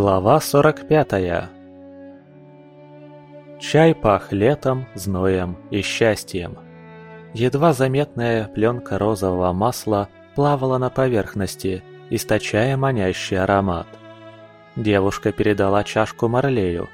Глава 45 Чай пах летом, зноем и счастьем. Едва заметная пленка розового масла плавала на поверхности, источая манящий аромат. Девушка передала чашку Марлею.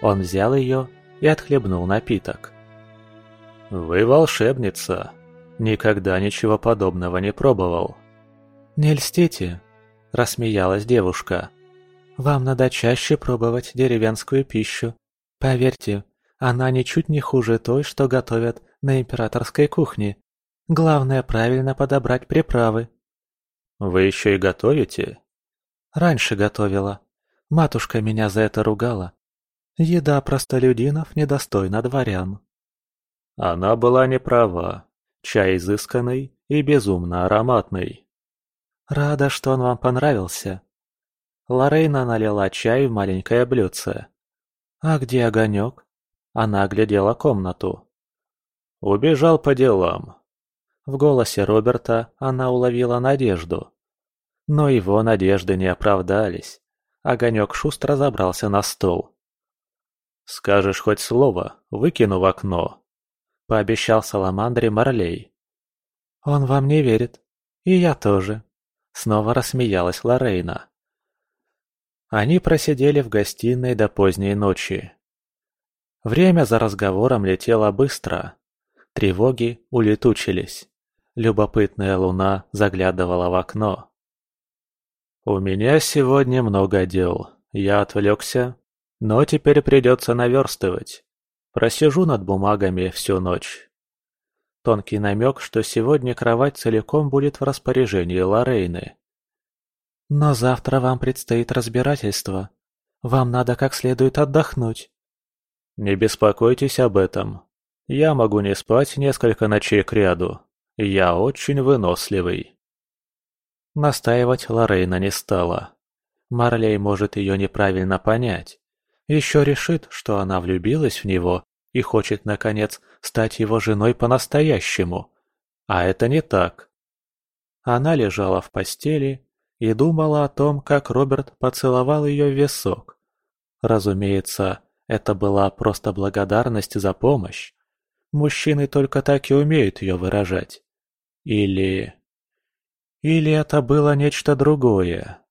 Он взял ее и отхлебнул напиток. «Вы волшебница. Никогда ничего подобного не пробовал». «Не льстите», – рассмеялась девушка. Вам надо чаще пробовать деревенскую пищу. Поверьте, она ничуть не хуже той, что готовят на императорской кухне. Главное правильно подобрать приправы. Вы еще и готовите? Раньше готовила. Матушка меня за это ругала. Еда простолюдинов недостойна дворян. Она была не права. Чай изысканный и безумно ароматный. Рада, что он вам понравился. Лорейна налила чай в маленькое блюдце. «А где огонек?» Она оглядела комнату. «Убежал по делам». В голосе Роберта она уловила надежду. Но его надежды не оправдались. Огонек шустро забрался на стол. «Скажешь хоть слово, выкину в окно», — пообещал Саламандре Марлей. «Он вам не верит. И я тоже», — снова рассмеялась Лорейна. Они просидели в гостиной до поздней ночи. Время за разговором летело быстро. Тревоги улетучились. Любопытная луна заглядывала в окно. «У меня сегодня много дел. Я отвлекся, но теперь придется наверстывать. Просижу над бумагами всю ночь». Тонкий намек, что сегодня кровать целиком будет в распоряжении Лорейны. Но завтра вам предстоит разбирательство. Вам надо как следует отдохнуть. Не беспокойтесь об этом. Я могу не спать несколько ночей кряду. Я очень выносливый. Настаивать Лорейна не стала. Марлей может ее неправильно понять. Еще решит, что она влюбилась в него и хочет, наконец, стать его женой по-настоящему. А это не так. Она лежала в постели и думала о том, как Роберт поцеловал ее в висок. Разумеется, это была просто благодарность за помощь. Мужчины только так и умеют ее выражать. Или... Или это было нечто другое.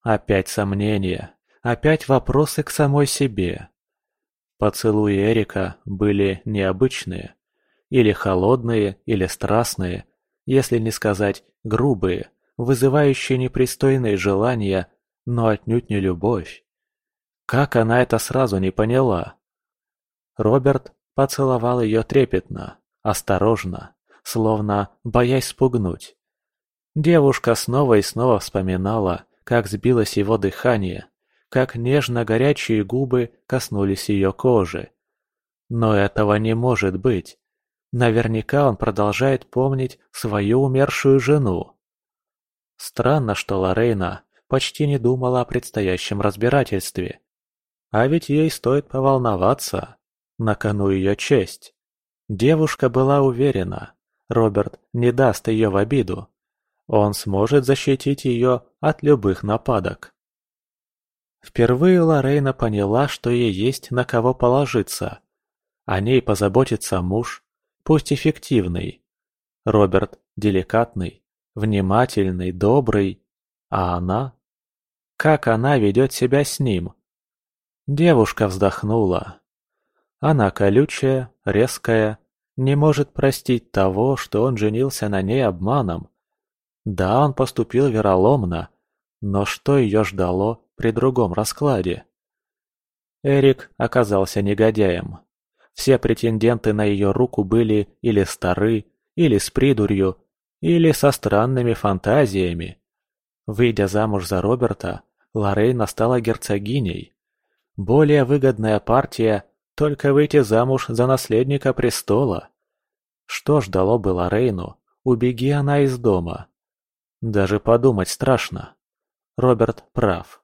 Опять сомнения, опять вопросы к самой себе. Поцелуи Эрика были необычные. Или холодные, или страстные, если не сказать грубые, вызывающие непристойные желания, но отнюдь не любовь. Как она это сразу не поняла? Роберт поцеловал ее трепетно, осторожно, словно боясь спугнуть. Девушка снова и снова вспоминала, как сбилось его дыхание, как нежно горячие губы коснулись ее кожи. Но этого не может быть. Наверняка он продолжает помнить свою умершую жену. Странно, что Лорейна почти не думала о предстоящем разбирательстве. А ведь ей стоит поволноваться. На кону ее честь. Девушка была уверена, Роберт не даст ее в обиду. Он сможет защитить ее от любых нападок. Впервые Лорейна поняла, что ей есть на кого положиться. О ней позаботится муж, пусть эффективный. Роберт деликатный, внимательный, добрый. А она? Как она ведет себя с ним? Девушка вздохнула. Она колючая, резкая, не может простить того, что он женился на ней обманом. Да, он поступил вероломно, но что ее ждало при другом раскладе? Эрик оказался негодяем. Все претенденты на ее руку были или стары, или с придурью, или со странными фантазиями. Выйдя замуж за Роберта, Лорейна стала герцогиней. Более выгодная партия – только выйти замуж за наследника престола. Что ждало бы Лорейну, убеги она из дома. Даже подумать страшно. Роберт прав.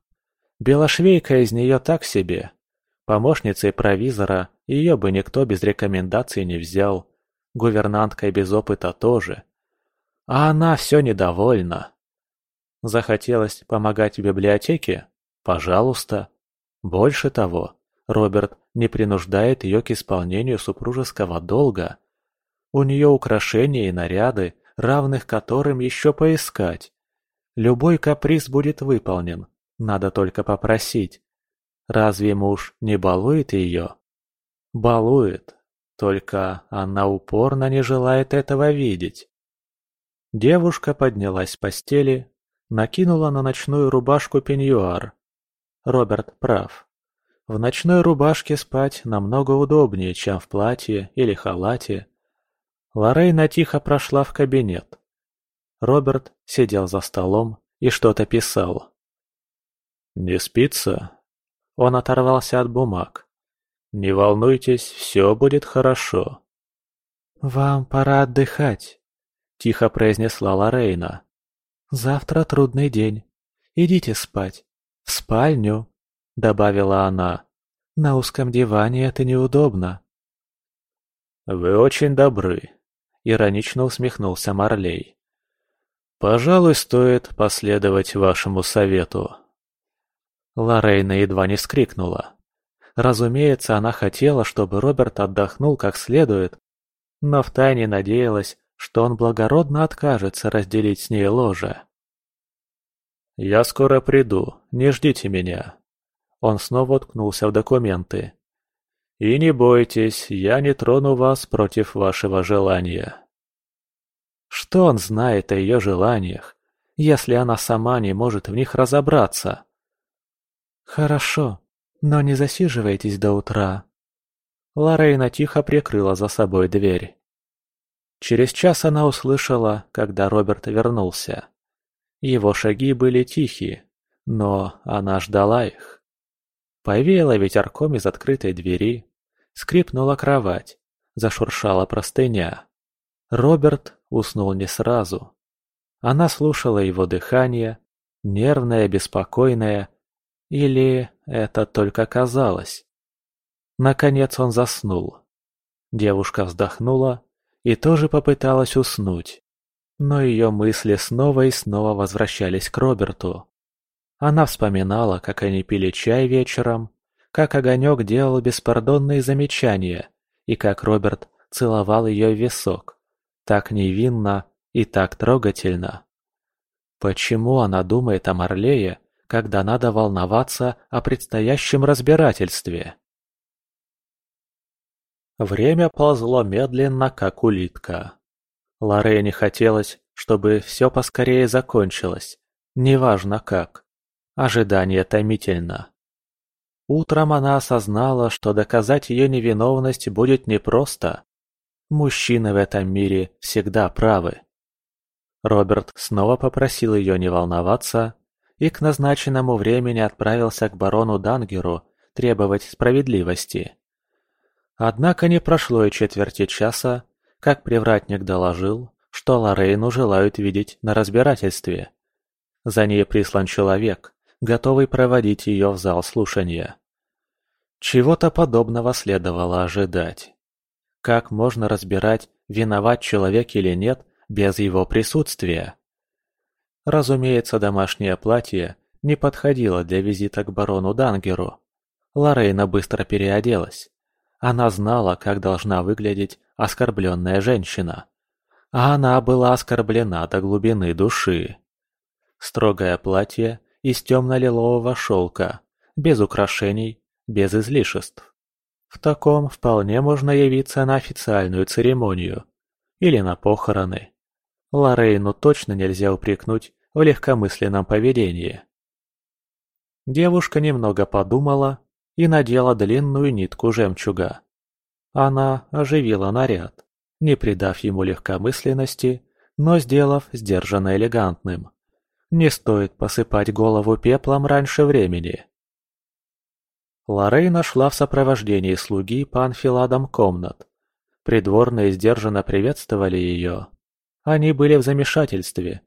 Белошвейка из нее так себе. Помощницей провизора ее бы никто без рекомендаций не взял. Гувернанткой без опыта тоже. А она все недовольна. Захотелось помогать в библиотеке? Пожалуйста. Больше того, Роберт не принуждает ее к исполнению супружеского долга. У нее украшения и наряды, равных которым еще поискать. Любой каприз будет выполнен, надо только попросить. Разве муж не балует ее? Балует, только она упорно не желает этого видеть. Девушка поднялась с постели, накинула на ночную рубашку пеньюар. Роберт прав. В ночной рубашке спать намного удобнее, чем в платье или халате. Лорейна тихо прошла в кабинет. Роберт сидел за столом и что-то писал. «Не спится?» Он оторвался от бумаг. «Не волнуйтесь, все будет хорошо». «Вам пора отдыхать», — тихо произнесла Лорейна. «Завтра трудный день. Идите спать. В спальню», — добавила она. «На узком диване это неудобно». «Вы очень добры», — иронично усмехнулся Марлей. «Пожалуй, стоит последовать вашему совету». Лорейна едва не вскрикнула. Разумеется, она хотела, чтобы Роберт отдохнул как следует, но втайне надеялась, что он благородно откажется разделить с ней ложе. «Я скоро приду, не ждите меня». Он снова уткнулся в документы. «И не бойтесь, я не трону вас против вашего желания». Что он знает о ее желаниях, если она сама не может в них разобраться? «Хорошо, но не засиживайтесь до утра». Лорейна тихо прикрыла за собой дверь. Через час она услышала, когда Роберт вернулся. Его шаги были тихие, но она ждала их. Повеяло ветерком из открытой двери, скрипнула кровать, зашуршала простыня. Роберт уснул не сразу. Она слушала его дыхание, нервное, беспокойное, или это только казалось? Наконец он заснул. Девушка вздохнула и тоже попыталась уснуть. Но ее мысли снова и снова возвращались к Роберту. Она вспоминала, как они пили чай вечером, как Огонек делал беспардонные замечания, и как Роберт целовал ее висок. Так невинно и так трогательно. Почему она думает о Марлее, когда надо волноваться о предстоящем разбирательстве. Время ползло медленно, как улитка. Лорене хотелось, чтобы все поскорее закончилось, неважно как. Ожидание томительно. Утром она осознала, что доказать ее невиновность будет непросто. Мужчины в этом мире всегда правы. Роберт снова попросил ее не волноваться и к назначенному времени отправился к барону Дангеру требовать справедливости. Однако не прошло и четверти часа, как привратник доложил, что Лорейну желают видеть на разбирательстве. За ней прислан человек, готовый проводить ее в зал слушания. Чего-то подобного следовало ожидать. Как можно разбирать, виноват человек или нет, без его присутствия? Разумеется, домашнее платье не подходило для визита к барону Дангеру. Лорейна быстро переоделась. Она знала, как должна выглядеть оскорбленная женщина. А она была оскорблена до глубины души. Строгое платье из темно-лилового шелка, без украшений, без излишеств. В таком вполне можно явиться на официальную церемонию или на похороны. Лорейну точно нельзя упрекнуть в легкомысленном поведении. Девушка немного подумала и надела длинную нитку жемчуга. Она оживила наряд, не придав ему легкомысленности, но сделав сдержанно элегантным. Не стоит посыпать голову пеплом раньше времени. Лорей нашла в сопровождении слуги по анфиладам комнат. Придворные сдержанно приветствовали ее. Они были в замешательстве.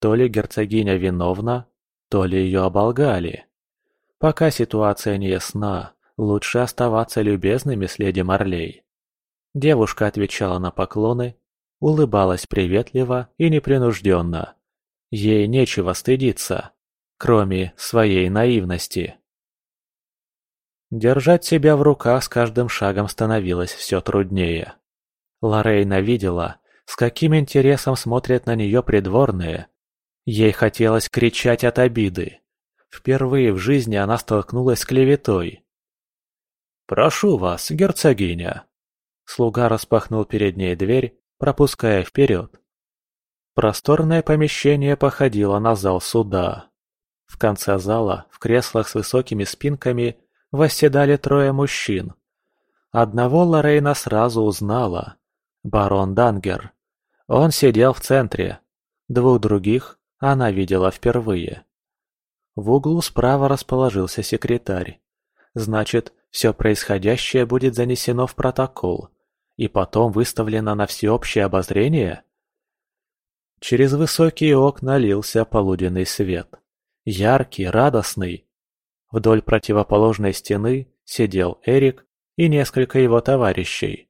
То ли герцогиня виновна, то ли ее оболгали. Пока ситуация не ясна, лучше оставаться любезными с леди Марлей. Девушка отвечала на поклоны, улыбалась приветливо и непринужденно. Ей нечего стыдиться. кроме своей наивности. Держать себя в руках с каждым шагом становилось все труднее. Лорейна видела, с каким интересом смотрят на нее придворные. Ей хотелось кричать от обиды. Впервые в жизни она столкнулась с клеветой. «Прошу вас, герцогиня!» Слуга распахнул перед ней дверь, пропуская вперед. Просторное помещение походило на зал суда. В конце зала, в креслах с высокими спинками, восседали трое мужчин. Одного Лорейна сразу узнала. Барон Дангер. Он сидел в центре. Двух других она видела впервые. В углу справа расположился секретарь. Значит, все происходящее будет занесено в протокол и потом выставлено на всеобщее обозрение? Через высокие окна лился полуденный свет. Яркий, радостный. Вдоль противоположной стены сидел Эрик и несколько его товарищей.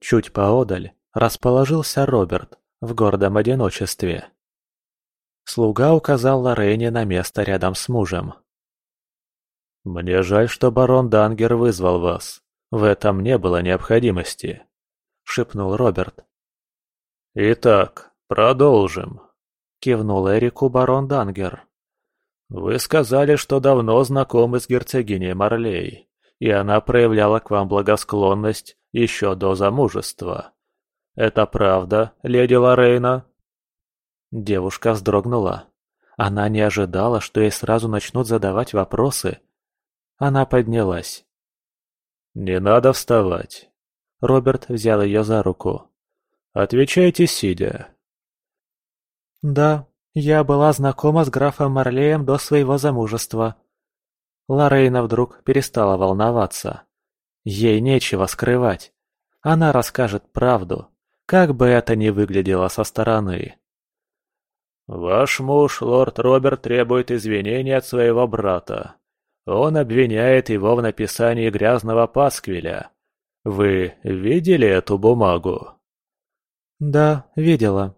Чуть поодаль расположился Роберт в гордом одиночестве. Слуга указал Лорене на место рядом с мужем. «Мне жаль, что барон Дангер вызвал вас. В этом не было необходимости», — шепнул Роберт. «Итак, продолжим», — кивнул Эрику барон Дангер. «Вы сказали, что давно знакомы с герцогиней Марлей, и она проявляла к вам благосклонность еще до замужества. «Это правда, леди Лорейна?» Девушка вздрогнула. Она не ожидала, что ей сразу начнут задавать вопросы. Она поднялась. «Не надо вставать». Роберт взял ее за руку. «Отвечайте, сидя». «Да, я была знакома с графом Марлеем до своего замужества». Лорейна вдруг перестала волноваться. Ей нечего скрывать. Она расскажет правду. Как бы это ни выглядело со стороны. «Ваш муж, лорд Роберт, требует извинений от своего брата. Он обвиняет его в написании грязного пасквиля. Вы видели эту бумагу?» «Да, видела».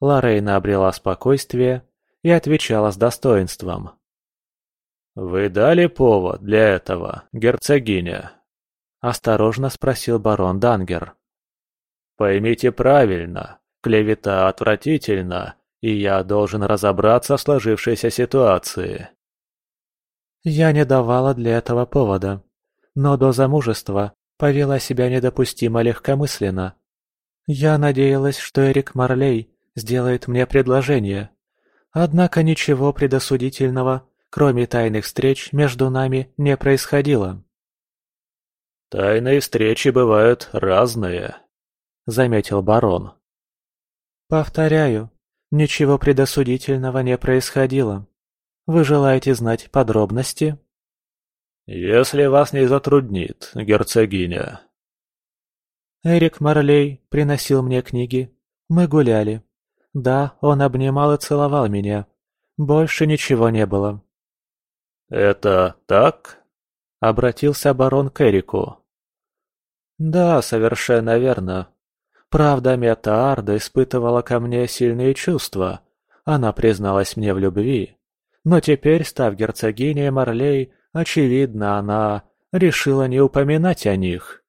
Лорейна обрела спокойствие и отвечала с достоинством. «Вы дали повод для этого, герцогиня?» – осторожно спросил барон Дангер. Поймите правильно, клевета отвратительна, и я должен разобраться в сложившейся ситуации. Я не давала для этого повода, но до замужества повела себя недопустимо легкомысленно. Я надеялась, что Эрик Марлей сделает мне предложение. Однако ничего предосудительного, кроме тайных встреч, между нами не происходило. «Тайные встречи бывают разные», — заметил барон. «Повторяю, ничего предосудительного не происходило. Вы желаете знать подробности?» «Если вас не затруднит, герцогиня». Эрик Марлей приносил мне книги. Мы гуляли. Да, он обнимал и целовал меня. Больше ничего не было. «Это так?» — обратился барон к Эрику. «Да, совершенно верно. Правда, Мета Арда испытывала ко мне сильные чувства. Она призналась мне в любви. Но теперь, став герцогиней Марлей, очевидно, она решила не упоминать о них.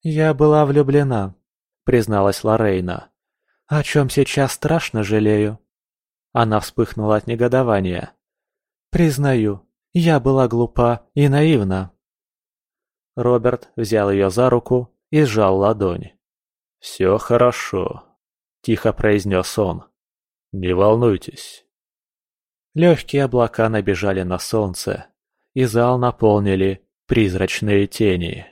«Я была влюблена», — призналась Лорейна. «О чем сейчас страшно жалею». Она вспыхнула от негодования. «Признаю, я была глупа и наивна». Роберт взял ее за руку и сжал ладонь. «Все хорошо», — тихо произнес он. «Не волнуйтесь». Легкие облака набежали на солнце, и зал наполнили призрачные тени.